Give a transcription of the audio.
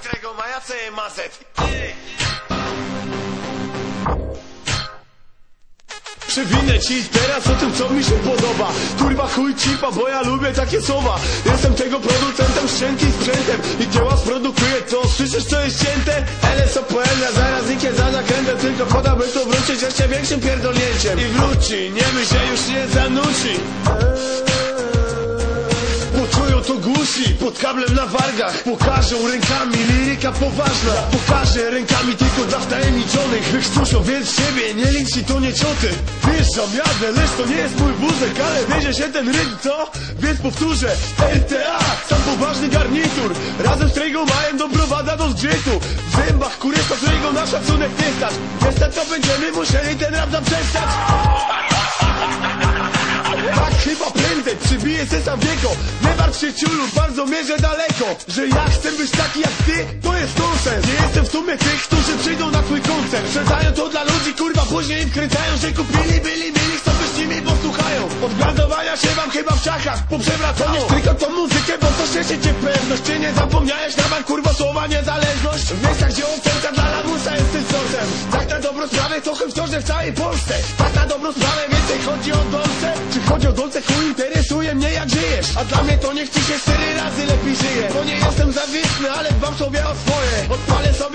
którego maja je mazet. Przewinę ci teraz o tym, co mi się podoba. Kurwa chuj cipa, bo ja lubię takie słowa. Jestem tego producentem, ściętym sprzętem. I dzieła sprodukuje to, słyszysz co jest cięte? LSO poezja, zaraz nikie za nakrętę. Tylko poda by tu wrócić jeszcze większym pierdolnięciem. I wróci, nie my się już nie to gusi pod kablem na wargach. Pokażą rękami, liryka poważna. Pokażę rękami tylko dla wtajemniczonych. Wykrztuszą więc siebie, nie linci to nie cioty. Wjeżdżam, jadę, lecz to nie jest mój wózek Ale bierze się ten rytm, co? Więc powtórzę LTA, sam poważny garnitur. Razem z którego mają doprowada do zgrzytu. W zębach kurysta, którego na szacunek nie stać. Niestety to będziemy musieli ten rap zaprzestać tak chyba prędzej przybiję se sam wieko Nie martw się ciulu, bardzo mierzę daleko Że ja chcę być taki jak ty, to jest nonsens. Nie jestem w sumie tych, którzy przyjdą na twój koncert. Sprzedają to dla ludzi, kurwa, później im kręcają Że kupili, byli, mieli, chcą być nimi, bo słuchają. Od się wam chyba w szachach poprzewracało. Tylko tą muzykę, bo to się cię pewność. Czy nie zapomniałeś na bank, kurwa, słowa niezależność. W miejscach, gdzie oferta dla dobrą sprawę, to wciąż w całej Polsce. Tak na dobrą sprawę, więcej chodzi o dolce. Czy chodzi o dolce, chuj interesuje mnie jak żyjesz. A dla mnie to niech ci się cztery razy lepiej żyje. Bo nie jestem zawistny, ale dbam sobie o swoje. Odpalę sobie